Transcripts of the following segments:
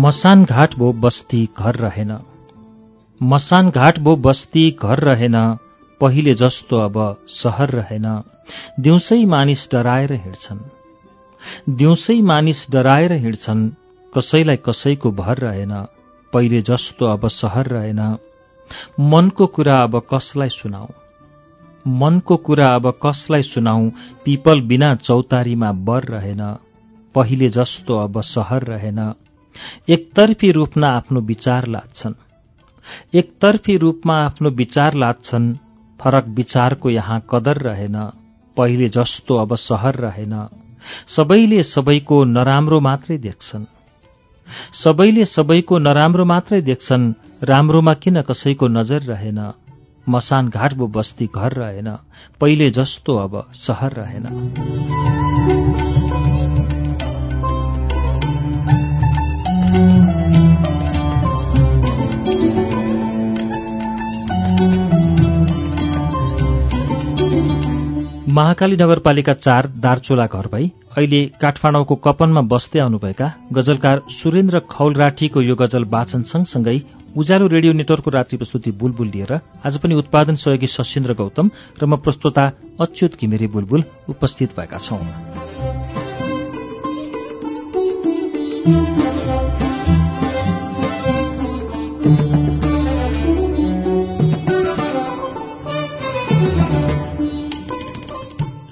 मसान घाट भो बस्ती घर रहेन। मसान घाट भो बस्ती घर रहेन पहिले जस्तो अब सहर रहेन। दिउँसै मानिस डराएर हिँड्छन्। दिउँसै मानिस डराएर हिँड्छन् कसैलाई कसैको भर रहेन पहिले जस्तो अब सहर रहेन। मनको कुरा अब कसलाई सुनाऊ? मनको कुरा अब कसलाई सुनाऊ? पिपल बिना चौतारीमा बर रहेन पहिले जस्तो अब सहर रहेन। एकतर्फी रूपमा आफ्नो विचार लाच्छन् एकतर्फी रूपमा आफ्नो विचार लाच्छन् फरक विचारको यहाँ कदर रहेन पहिले जस्तो अब सहर रहेन। सबैले सबैको नराम्रो मात्रै देख्छन्। सबैले सबैको नराम्रो मात्रै देख्छन् राम्रोमा किन कसैको नजर रहेन? मसान घाटबो बस्ती घर रहेन पहिले जस्तो अब सहर रहेन। महाकाली नगरपालिका चार दार्चोला घर भई अहिले काठमाडौँको कपनमा बस्दै आउनुभएका गजलकार सुरेन्द्र खौल राठीको यो गजल वाचन सँगसँगै उज्यालो रेडियो नेटवर्कको रात्रि प्रस्तुति बुलबुल लिएर आज पनि उत्पादन सहयोगी सशिन्द्र गौतम र म प्रस्तोता अच्युत घिमिरे बुलबुल उपस्थित भएका छौं।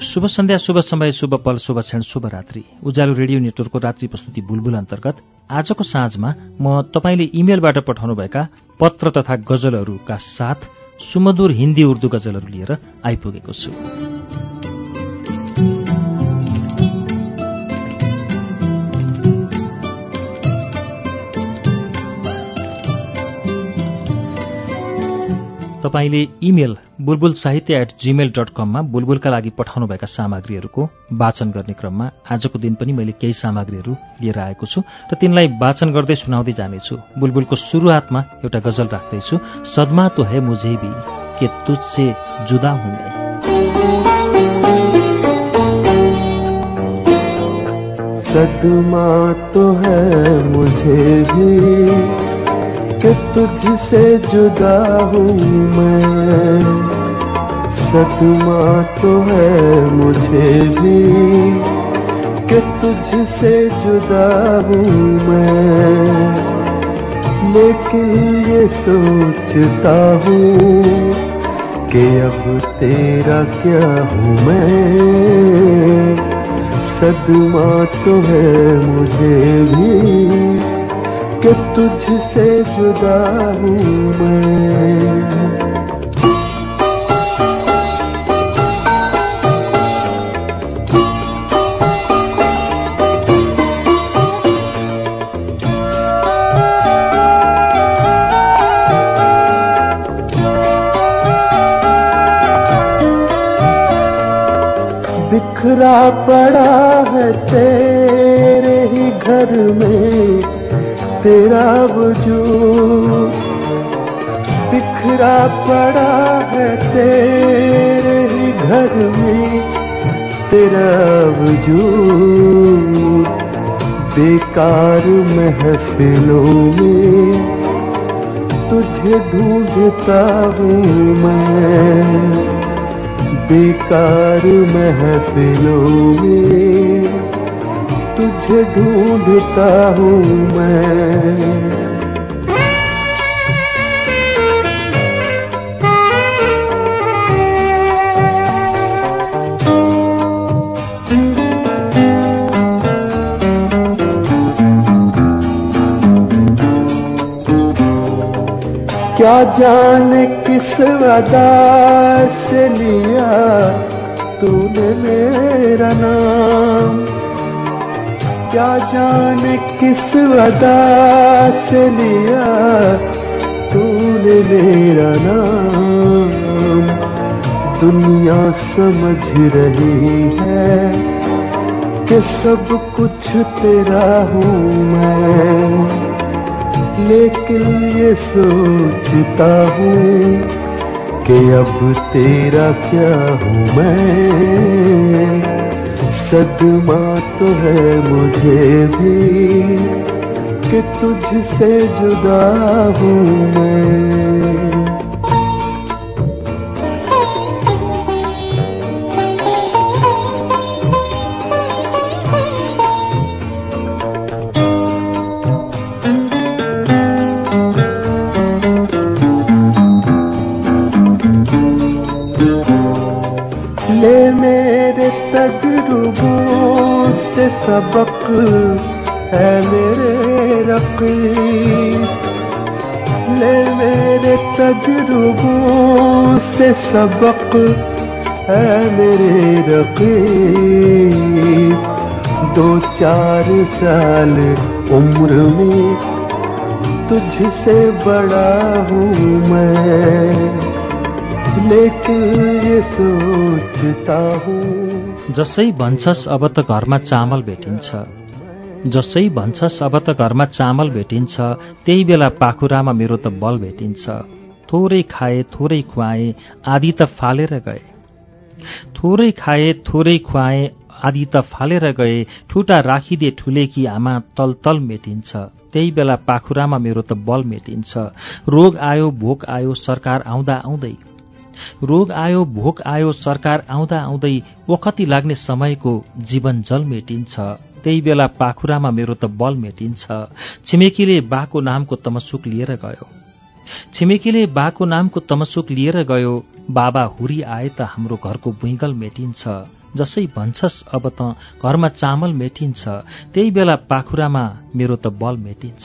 शुभ सन्ध्या शुभ समय शुभ पल शुभ क्षण शुभ रात्रि। उज्यालो रेडियो नेटवर्कको रात्रि प्रस्तुति बुलबुल अन्तर्गत आजको साँझमा म तपाईँले इमेलबाट पठाउनुभएका पत्र तथा गजलहरूका साथ सुमधुर हिन्दी उर्दू गजलहरू लिएर आइपुगेको छु। तपाईँले इमेल बुलबुल साहित्य एट जीमेल डट कममा बुलबुलका लागि पठाउनुभएका सामग्रीहरूको वाचन गर्ने क्रममा आजको दिन पनि मैले केही सामग्रीहरू लिएर आएको छु र तिनलाई वाचन गर्दै सुनाउँदै जानेछु। बुलबुलको सुरुवातमा एउटा गजल राख्दैछु। सदमा तो है मुझे भी के तुझसे जुदा हूं मैं। सदमा तो है मुझे भी कि तुझसे जुदा हूँ मैं। सदमा तो है मुझे भी कि तुझसे जुदा हूँ मैं। लेकिन ये सोचता हूँ कि अब तेरा क्या हूँ मैं। सदमा तो है मुझे जुदा वजूद बेकार महफिलों में तुझे ढूंढता हूँ मैं। बेकार महफिलों में तुझे ढूंढता हूँ मैं। क्या जाने किस अदा लिया तूने मेरा नाम? क्या जाने किस अदा लिया तूने मेरा नाम? दुनिया समझ रही है कि सब कुछ तेरा हूँ मैं। लेकिन ये सोचता हूँ कि अब तेरा क्या हूँ मैं। सदमा तो है मुझे भी कि तुझसे जुदा हूँ मैं। ले मेरे तजुर्बों से सबक है मेरे रकीब ले मेरे तजुर्बों से सबक है मेरे रकीब दो चार साल उम्र में तुझसे बड़ा हूँ मैं। जसै भन्छस् अब त घरमा चामल भेटिन्छ। जसै भन्छस् अब त घरमा चामल भेटिन्छ त्यही बेला पाखुरामा मेरो त बल भेटिन्छ। थोरै खाए थोरै खुवाए आदि त फालेर गए। थोरै खाए थोरै खुवाए आदि त फालेर गए। ठुटा राखिदे ठुलेकी आमा तल तल मेटिन्छ। त्यही बेला पाखुरामा मेरो त बल मेटिन्छ। रोग आयो भोक आयो सरकार आउँदा आउँदै रोग आयो भोक आयो सरकार आउँदा आउँदै वखती लाग्ने समयको जीवन जल मेटिन्छ। त्यही बेला पाखुरामा मेरो त बल मेटिन्छ। छिमेकीले बाको नामको तमसुक लिएर गयो। छिमेकीले बाको नामको तमसुक लिएर गयो बाबा हुरी आए त हाम्रो घरको बुइगल मेटिन्छ। जसै भन्छस् अब त घरमा चामल मेटिन्छ। त्यही बेला पाखुरामा मेरो त बल मेटिन्छ।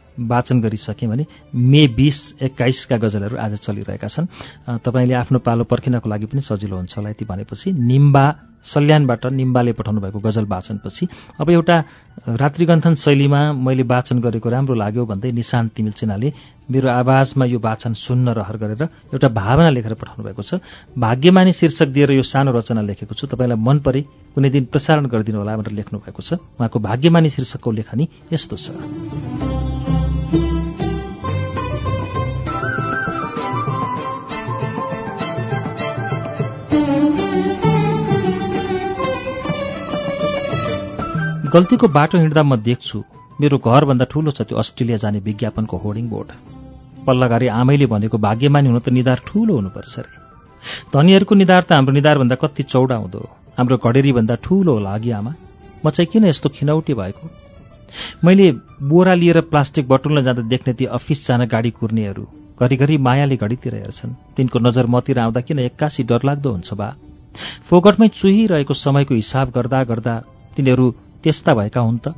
वाचन गरिसकेँ भने मे बिस एक्काइसका गजलहरू आज चलिरहेका छन्। तपाईँले आफ्नो पालो पर्खिनको लागि पनि सजिलो हुन्छ होला यति भनेपछि निम्बा सल्यानबाट निम्बाले पठाउनु भएको गजल वाचनपछि। अब एउटा रात्रिगन्थन शैलीमा मैले वाचन गरेको राम्रो लाग्यो भन्दै निशान्त तिमिल मेरो आवाजमा यो वाचन सुन्न रहर गरेर एउटा भावना लेखेर पठाउनु भएको छ। भाग्यमानी शीर्षक दिएर यो सानो रचना लेखेको छु। तपाईँलाई मन परे कुनै दिन प्रसारण गरिदिनु होला भनेर लेख्नु भएको छ। उहाँको भाग्यमानी शीर्षकको लेखनी यस्तो छ। गल्तीको बाटो हिँड्दा म देख्छु मेरो घरभन्दा ठूलो छ त्यो अस्ट्रेलिया जाने विज्ञापनको होर्डिङ बोर्ड। पल्लाघारी आमैले भनेको भाग्यमानी हुनु त निधार ठूलो हुनुपर्छ रे। धनीहरूको निधार त हाम्रो निधारभन्दा कति चौडा हुँदो हाम्रो घडेरीभन्दा ठूलो होला अघि आमा। म चाहिँ किन यस्तो खिनौटी भएको? मैले बोरा लिएर प्लास्टिक बटुल्न जाँदा देख्ने ती अफिस जान गाडी कुर्नेहरू घरिघरि मायाले घडीतिर हेर्छन् तिनको नजर मतिर आउँदा किन एक्कासी डरलाग्दो हुन्छ बा? फोकटमै चुहिरहेको समयको हिसाब गर्दा गर्दा तिनीहरू त्यस्ता भएका हुन् त।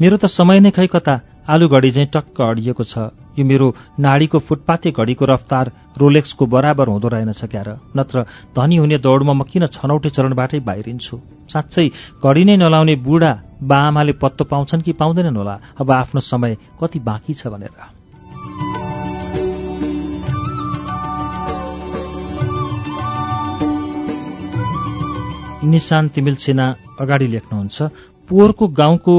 मेरो त समय नै खै कता आलु घडी चाहिँ टक्क अडिएको छ। यो मेरो नाडीको फुटपाते घडीको रफ्तार रोलेक्सको बराबर हुँदो रहेनछ क्यार। नत्र धनी हुने दौडमा म किन छनौटे चरणबाटै बाहिरिन्छु? साँच्चै घडी नै नलाउने बुढा बा आमाले पत्तो पाउँछन् कि पाउँदैनन् होला? अब आफ्नो समय कति बाँकी छ भनेर। निशान तिमिल अगाडि लेख्नुहुन्छ पोहोरको गाउँको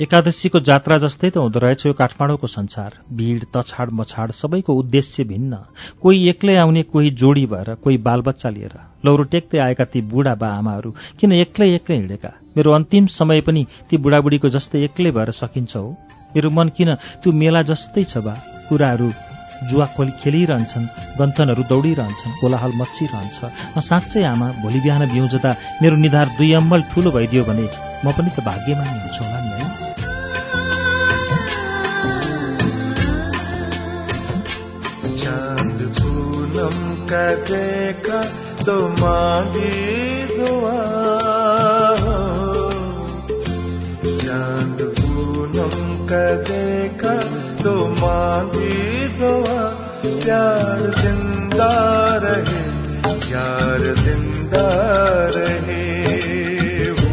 एकादशीको जात्रा जस्तै त हुँदो रहेछ यो काठमाडौँको संसार। भिड तछाड मछाड सबैको उद्देश्य भिन्न। कोही एक्लै आउने कोही जोडी भएर कोही बालबच्चा लिएर। लौरो टेक्दै आएका ती बुढा बा आमाहरू किन एक्लै एक्लै हिँडेका? मेरो अन्तिम समय पनि ती बुढाबुढीको जस्तै एक्लै भएर सकिन्छ हो। मेरो मन किन त्यो मेला जस्तै छ बा। कुराहरू जुवा खोली खेलिरहन्छन् गन्थनहरू दौडिरहन्छन् कोलाहल मचिरहन्छ म साँच्चै आमा भोलि बिहान बिउजदा मेरो निधार दुई अम्बल ठुलो भइदियो भने म पनि त भाग्यमानी हुन्छु होला नि है। देखा बांधी दुआ प्यार ज़िंदा रहे, प्यार ज़िंदा रहे वो।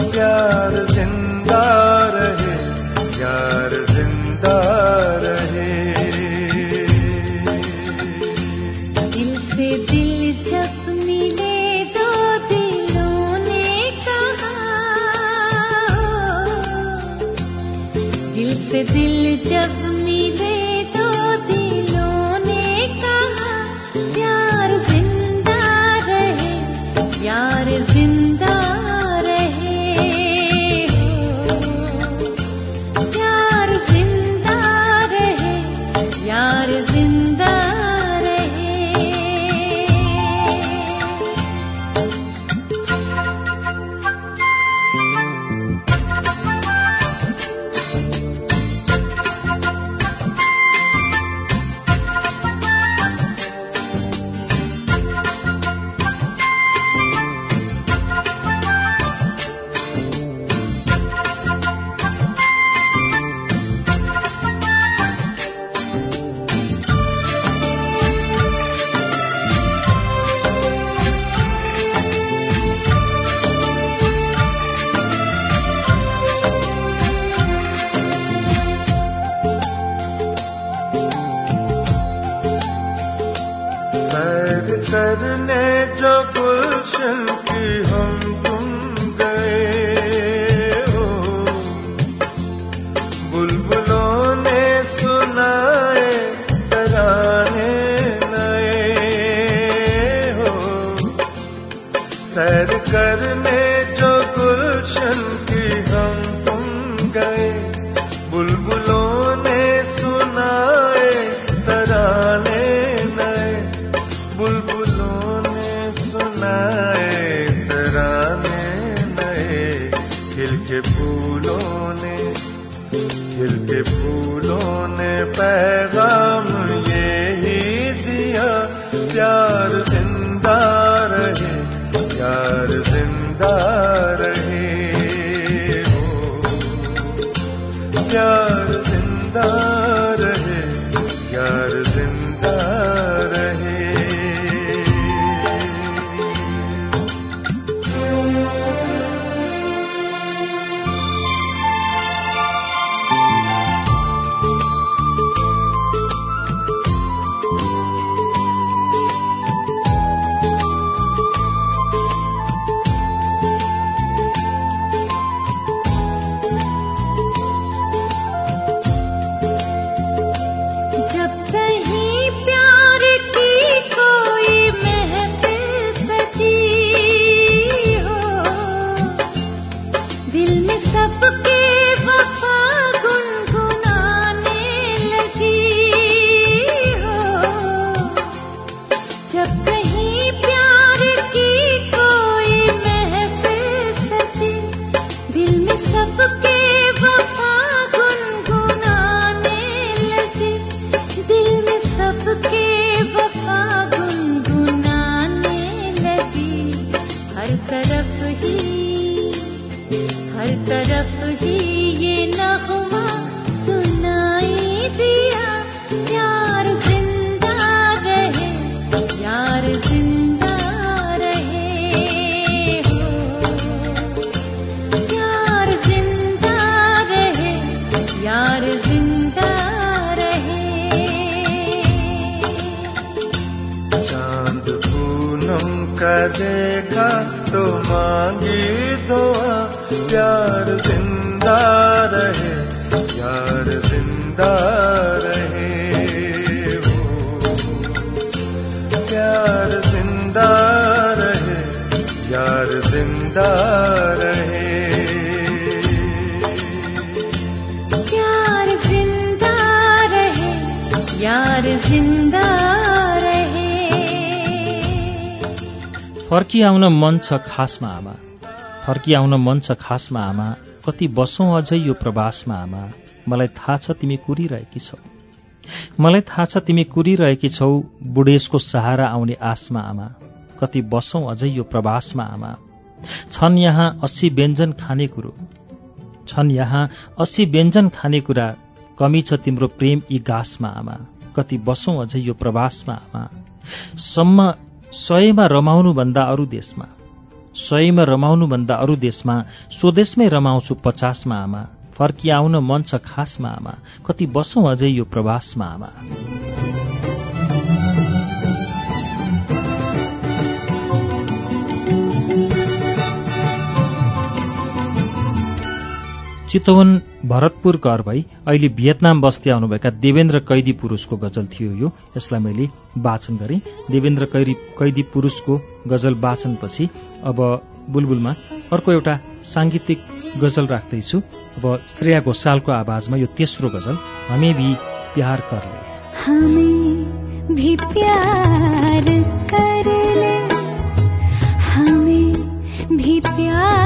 प्यार ज़िंदा रहे, प्यार ज़िंदा रहे। दिल से दिल करने जो देखा तो मांगी फर्किआउन मन छ खासमा आमा। फर्किआउन मन छ खासमा आमा। कति बसौँ अझै यो प्रवासमा आमा। मलाई थाहा छ तिमी कुरिरहेकी छौ। मलाई थाहा छ तिमी कुरिरहेकी छौ बुढेसको सहारा आउने आसमा आमा। कति बसौँ अझै यो प्रवासमा आमा। छन् यहाँ अस्सी व्यञ्जन खाने कुरो। छन् यहाँ अस्सी व्यञ्जन खानेकुरा कमी छ तिम्रो प्रेम यी गाँसमा आमा। कति बसौँ अझै यो प्रवासमा आमा। सम्म सयमा रमाउनुभन्दा अरू देशमा। सयमा रमाउनुभन्दा अरू देशमा स्वदेशमै रमाउँछु पचासमा आमा। फर्किआउन मन छ खासमा आमा। कति बसौँ अझै यो प्रवासमा आमा। चितवन भरतपुर घर भई अहिले भियतनाम बस्दै आउनुभएका देवेन्द्र कैदी पुरुषको गजल थियो यो। यसलाई मैले वाचन गरेँ। देवेन्द्र कैदी कैदी पुरुषको गजल वाचनपछि अब बुलबुलमा अर्को एउटा साङ्गीतिक गजल राख्दैछु। अब श्रेया घोषालको आवाजमा यो तेस्रो गजल हमें भी प्यार कर कर प्यार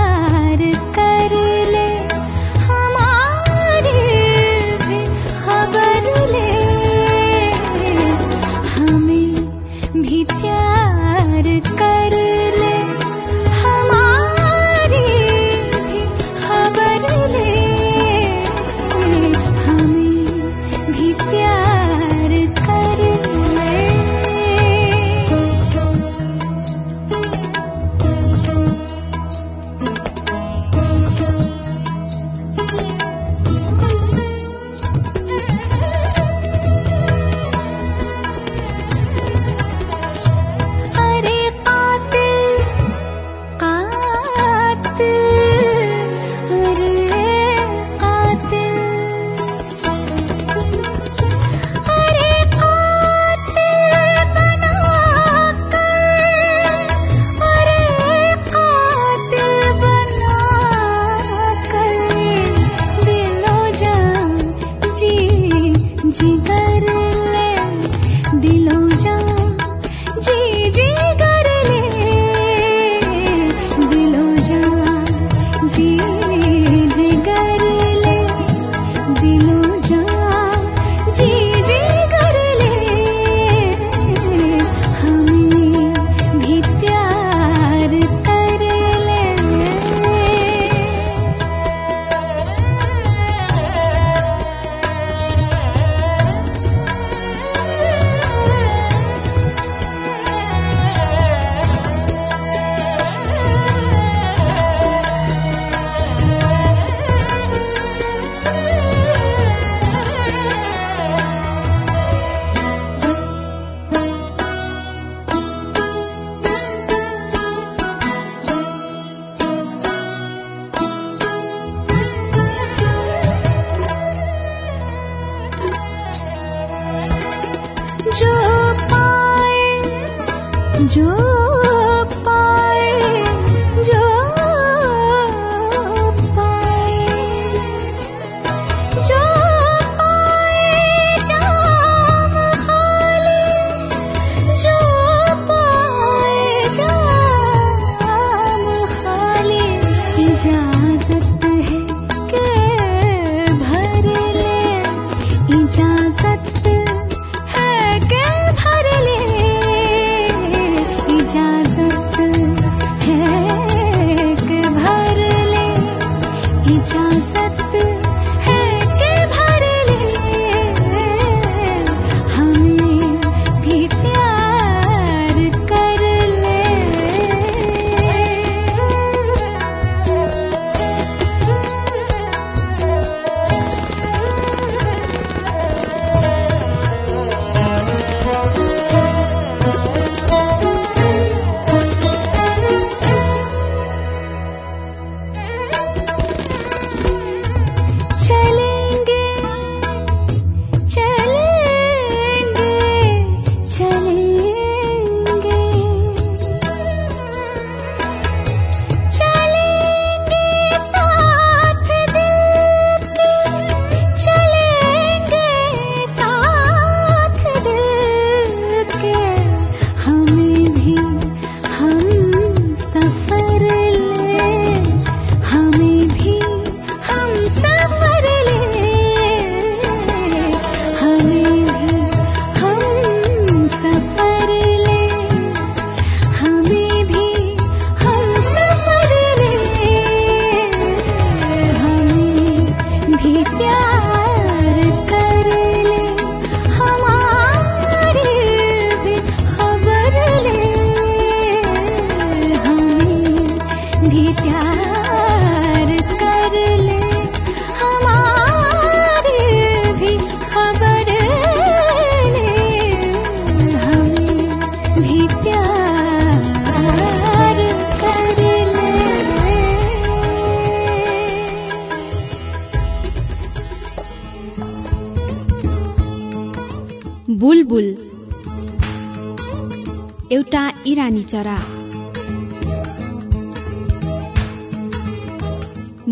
चरा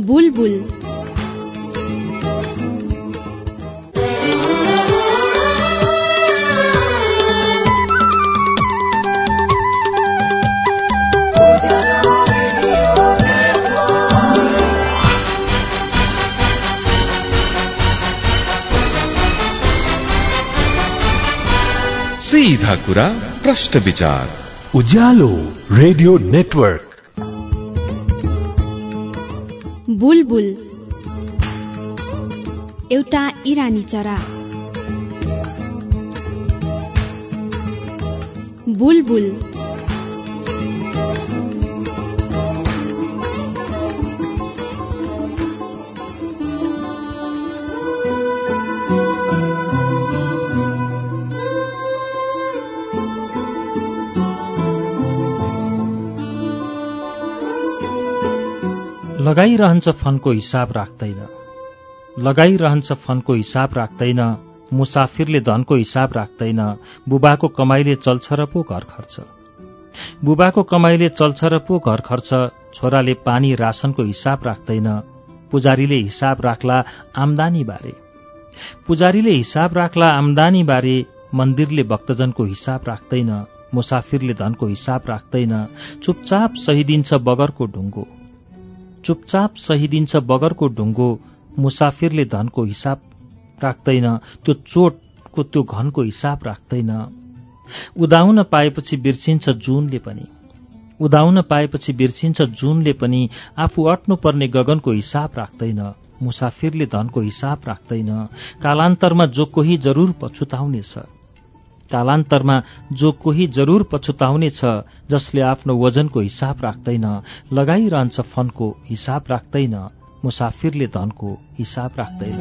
बुलबुल। सीधा कुरा प्रश्न विचार। Ujyalo radio network. बुलबुल। एउटा इरानी चरा। बुलबुल। लगाइरहन्छ फनको हिसाब राख्दैन। लगाइरहन्छ फनको हिसाब राख्दैन मुसाफिरले धनको हिसाब राख्दैन बुबाको कमाइले चल्छ र पो घर खर्च। बुबाको कमाइले चल्छ र पो घर खर्च छोराले पानी राशनको हिसाब राख्दैन पुजारीले हिसाब राख्ला आम्दानी बारे। पुजारीले हिसाब राख्ला आम्दानी बारे मन्दिरले भक्तजनको हिसाब राख्दैन मुसाफिरले धनको हिसाब राख्दैन चुपचाप सहिदिन्छ बगरको ढुङ्गो। चुपचाप सहिदिन्छ बगरको ढुङ्गो मुसाफिरले धनको हिसाब राख्दैन त्यो चोटको त्यो घनको हिसाब राख्दैन। उदाउन पाएपछि बिर्सिन्छ जुनले पनि। उदाउन पाएपछि बिर्सिन्छ जुनले पनि आफू अट्नुपर्ने गगनको हिसाब राख्दैन मुसाफिरले धनको हिसाब राख्दैन। कालान्तरमा जो कोही जरूर पछुताउनेछ। कालान्तरमा जो कोही जरूर पछुताउनेछ जसले आफ्नो वजनको हिसाब राख्दैन लगाइरहन्छ फनको हिसाब राख्दैन मुसाफिरले धनको हिसाब राख्दैन।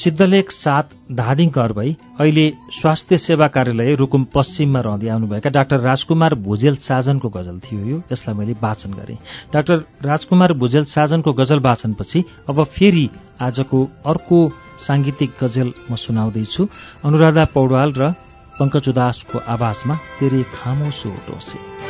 सिद्धलेख सात धादिङ भई अहिले स्वास्थ्य सेवा कार्यालय रुकुम पश्चिममा रहँदै आउनुभएका डाक्टर राजकुमार भुजेल साजनको गजल थियो यो। यसलाई मैले वाचन गरेँ। डाक्टर राजकुमार भुजेल साजनको गजल वाचनपछि अब फेरि आजको अर्को साङ्गीतिक गजल म सुनाउँदैछु। अनुराधा पौडवाल र पङ्कज उदासको आवाजमा तेरे खामोसो टोसे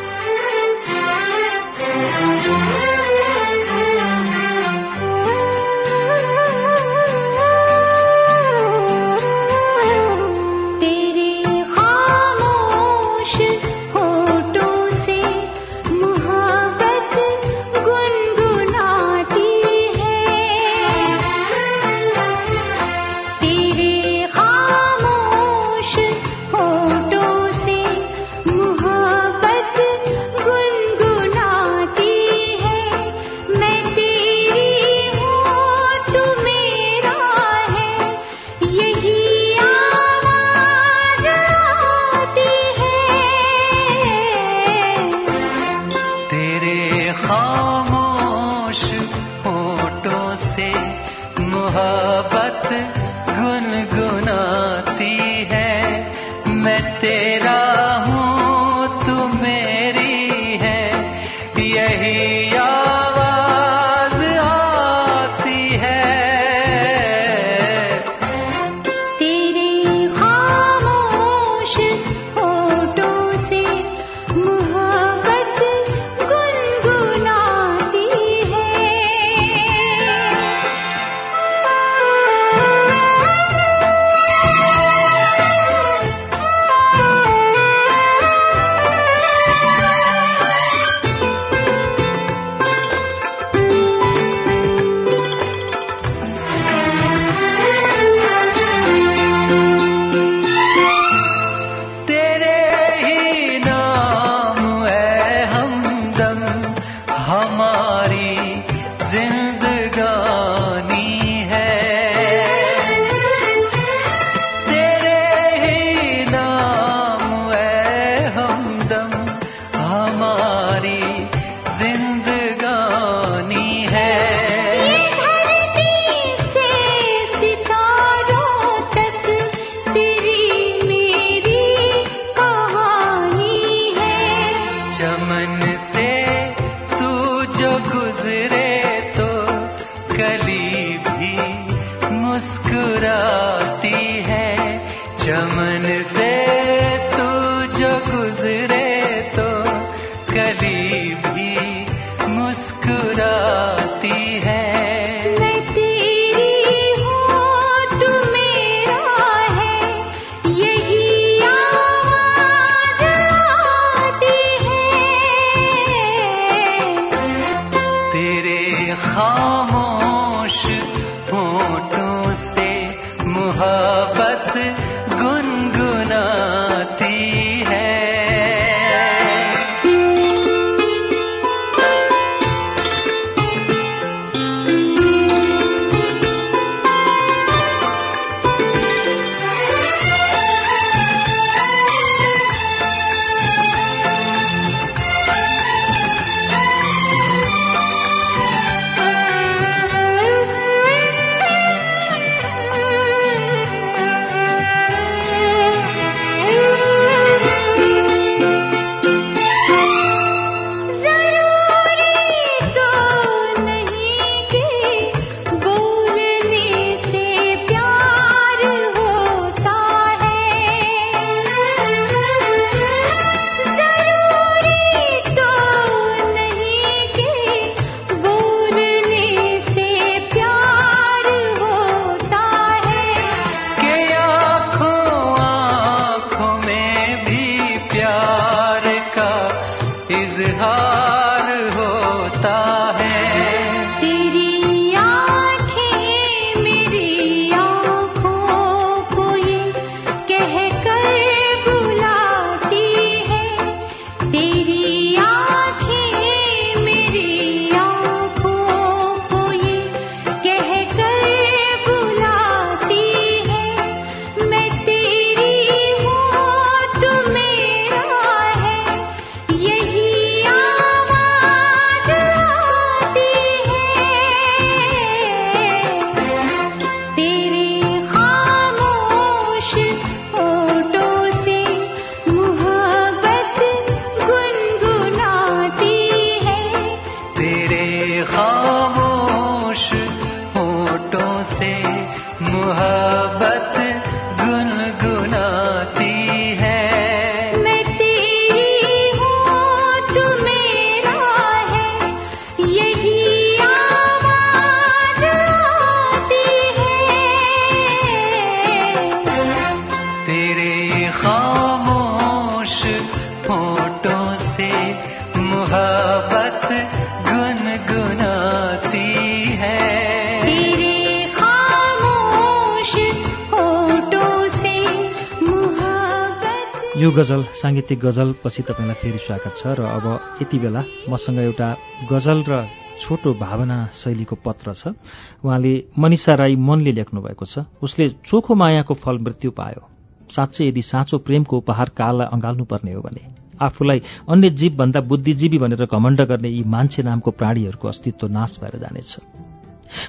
यो गजल साङ्गीतिक गजल पछि तपाईँलाई फेरि स्वागत छ र अब यति बेला मसँग एउटा गजल र छोटो भावना शैलीको पत्र छ। उहाँले मनिषा राई मनले लेख्नु भएको छ। उसले चोखो मायाको फल मृत्यु पायो। साँच्चै यदि साँचो प्रेमको उपहार काललाई अँगाल्नुपर्ने हो भने आफूलाई अन्य जीवभन्दा बुद्धिजीवी भनेर घमण्ड गर्ने यी मान्छे नामको प्राणीहरूको अस्तित्व नाश भएर जानेछ।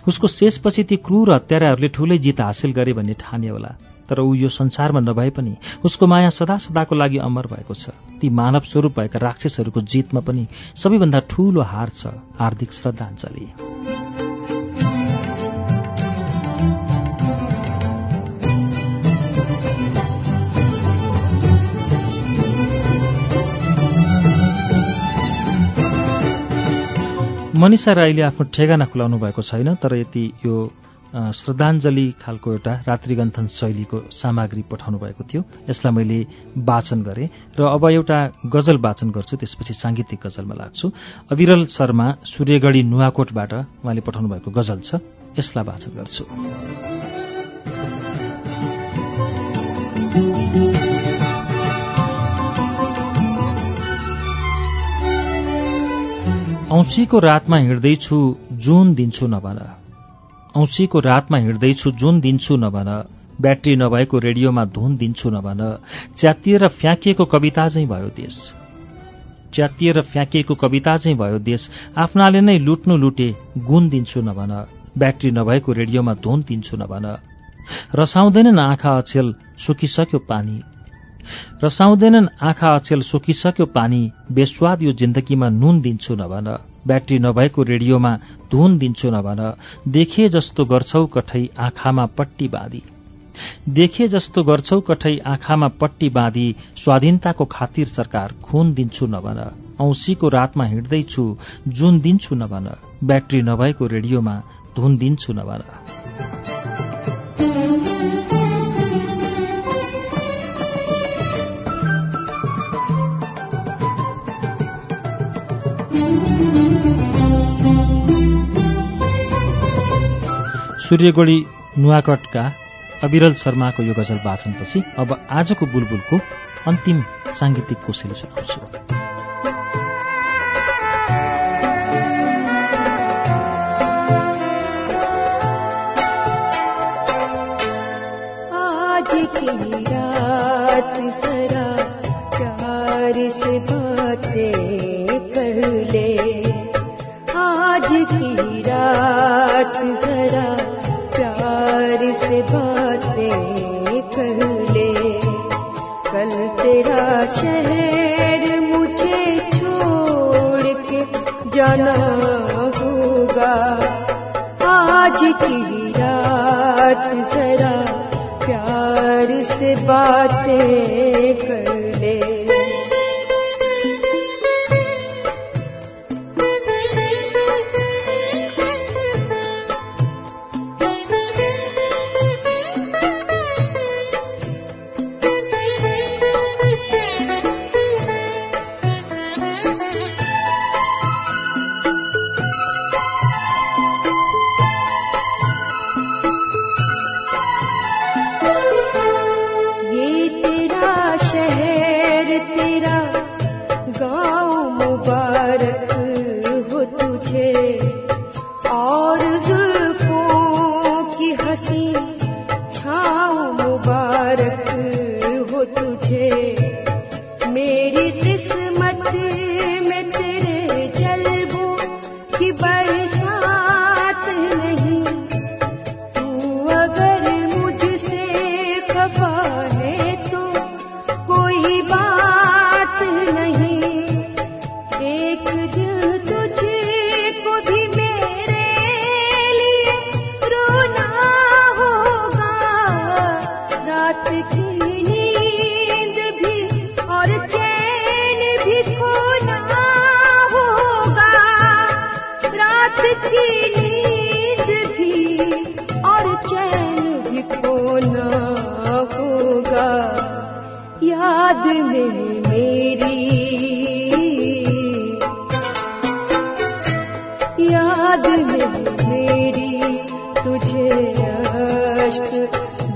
उसको शेषपछि ती क्रूर हत्याराहरूले ठूलै जित हासिल गरे भन्ने ठाने होला। तर ऊ यो संसारमा नभए पनि उसको माया सदा सदाको लागि अमर भएको छ। ती मानव स्वरूप भएका राक्षसहरूको जितमा पनि सबैभन्दा ठूलो हार छ हार्दिक श्रद्धाञ्जली। मनिषा राईले आफ्नो ठेगाना खुलाउनु भएको छैन तर यति यो श्रद्धाञ्जली खालको एउटा रात्रिगन्थन शैलीको सामग्री पठाउनु भएको थियो। यसलाई मैले वाचन गरेँ र अब एउटा गजल वाचन गर्छु त्यसपछि साङ्गीतिक गजलमा लाग्छु। अविरल शर्मा सूर्यगढी नुवाकोटबाट उहाँले पठाउनु भएको गजल छ यसलाई वाचन गर्छु। औँसीको रातमा हिँड्दैछु जुन दिन्छु नभन। औँसीको रातमा हिँड्दैछु जुन दिन्छु नभन। ब्याट्री नभएको रेडियोमा धुन दिन्छु नभन। च्यातिएर फ्याँकिएको कविता चाहिँ भयो देश। च्यातिएर फ्याँकिएको कविता चाहिँ भयो देश। आफ्नाले नै लुट्नु लुटे गुण दिन्छु नभन। ब्याट्री नभएको रेडियोमा धुन दिन्छु नभन। रसाउँदैनन् आँखा अछेल सुकिसक्यो पानी। रसाउँदैनन् आँखा अचेल सुकिसक्यो पानी बेस्वाद यो जिन्दगीमा नुन दिन्छु नभन ब्याट्री नभएको रेडियोमा धुन दिन्छु नभन देखे जस्तो गर्छौ कठै आँखामा पट्टी बाँधी। देखे जस्तो गर्छौ कठै आँखामा पट्टी बाँधी स्वाधीनताको खातिर सरकार खून दिन्छु नभन औँसीको रातमा हिँड्दैछु जुन दिन्छु नभन ब्याट्री नभएको रेडियोमा धुन दिन्छु नभन। सूर्यगोडी नुवाकटका अविरल शर्माको यो गजल वाचनपछि अब आजको बुलबुलको अन्तिम साङ्गीतिक कोसेली सुनाउँछु। आज की रात की रात जरा प्यार से बातें कर ले।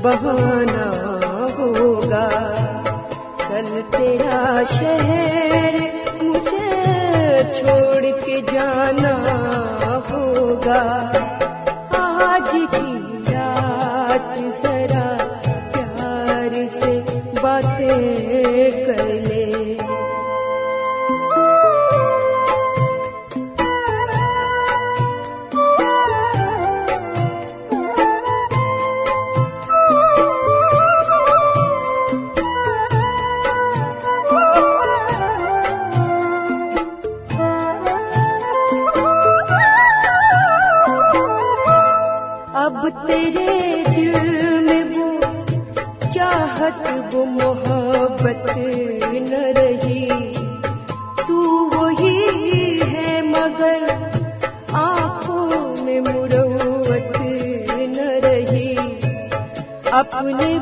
बहाना होगा। कल तेरा शहर मुझे छोड़ के जाना चाहत मोहब्बत न रही। तू वही है मगर आँखों में मुरवत न रही। अपने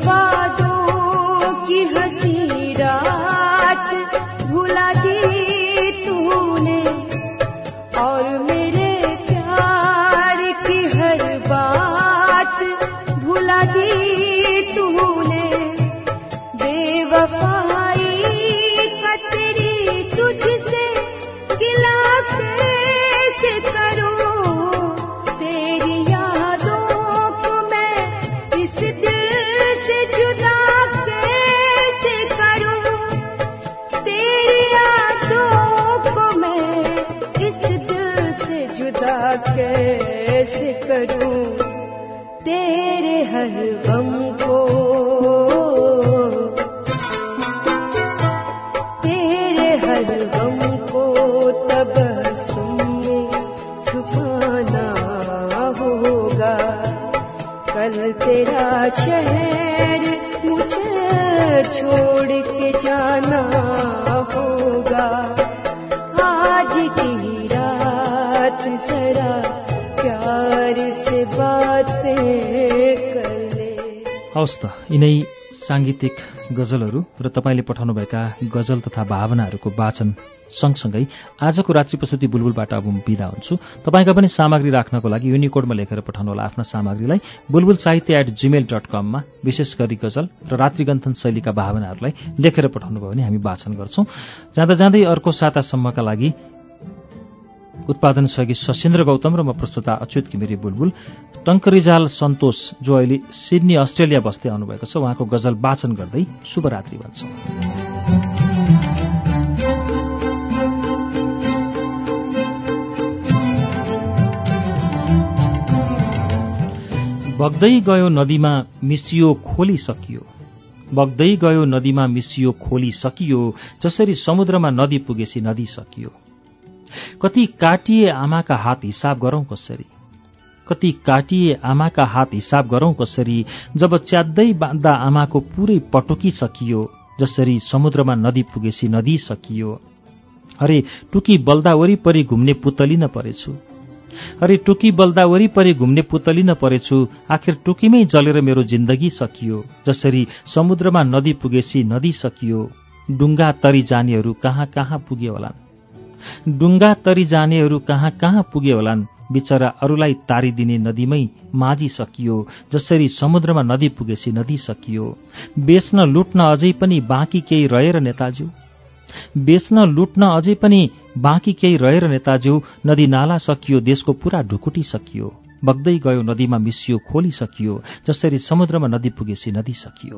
कल तेरा शहर मुझे छोड़ के जाना होगा। आज की रात जरा प्यार से बातें कर ले। हवस् त यिनै साङ्गीतिक गजलहरू र तपाईँले पठाउनुभएका गजल तथा भावनाहरूको वाचन सँगसँगै आजको रात्रि प्रस्तुति बुलबुलबाट अब म बिदा हुन्छु। तपाईँका पनि सामग्री राख्नको लागि युनिकोडमा लेखेर पठाउनुहोला आफ्ना सामग्रीलाई। बुलबुल साहित्य एट जिमेल डट कममा विशेष गरी गजल र रात्रिगन्थन शैलीका भावनाहरूलाई लेखेर पठाउनुभयो भने हामी वाचन गर्छौं। जाँदा जाँदै अर्को सातासम्मका लागि उत्पादन सहयोगी सशेन्द्र गौतम र म प्रस्तुता अच्युत घिमिरे बुलबुल। टङ्करिजाल सन्तोष जो अहिले सिडनी अस्ट्रेलिया बस्दै आउनुभएको छ। उहाँको गजल वाचन गर्दै शुभरात्रि भन्छौं। बग्दै गयो नदीमा मिसियो खोली सकियो बग्दै गयो नदीमा मिसियो खोली सकियो जसरी समुद्रमा नदी पुगेसी नदी सकियो। कति काटिए आमाका हात हिसाब गरौं कसरी? कति काटिए आमाका हात हिसाब गरौं कसरी जब च्यात्दै बाँध्दा आमाको पूरै पटुकी सकियो जसरी समुद्रमा नदी पुगेसी नदी सकियो? अरे टुकी बल्दा वरिपरि घुम्ने पुतलिन परेछु। अरे टुकी बल्दा वरिपरि घुम्ने पुतलिन परेछु आखिर टुकीमै जलेर मेरो जिन्दगी सकियो जसरी समुद्रमा नदी पुगेसी नदी सकियो। डुङ्गा तरी जानेहरू कहाँ कहाँ पुगे होलान्? डुङ्गा तरी जानेहरू कहाँ कहाँ पुगे होलान्? बिचरा अरूलाई तारिदिने नदीमै माझी सकियो जसरी समुद्रमा नदी पुगेसी नदी सकियो। बेच्न लुट्न अझै पनि बाँकी केही रहेर नेताज्यू। बेच्न लुट्न अझै पनि बाँकी केही रहेर नेताज्यू नदी नाला सकियो देशको पूरा ढुकुटी सकियो। बग्दै गयो नदीमा मिसियो खोली सकियो जसरी समुद्रमा नदी पुगेसी नदी सकियो।